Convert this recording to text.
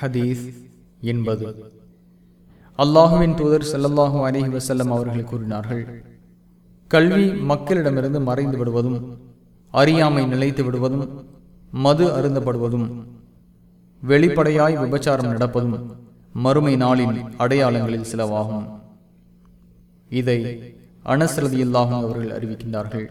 ஹதீஸ் என்பது. அல்லாஹுவின் தூதர் செல்லல்லாஹு அலைஹி வசல்லம் அவர்கள் கூறினார்கள் கல்வி மக்களிடமிருந்து மறைந்து விடுவதும் அறியாமை நிலைத்து விடுவதும் மது அருந்தப்படுவதும் வெளிப்படையாய் விபச்சாரம் நடப்பதும் மறுமை நாளின் அடையாளங்களில் சிலவாகும். இதை அனசரதியில்லாகும் அவர்கள் அறிவிக்கின்றார்கள்.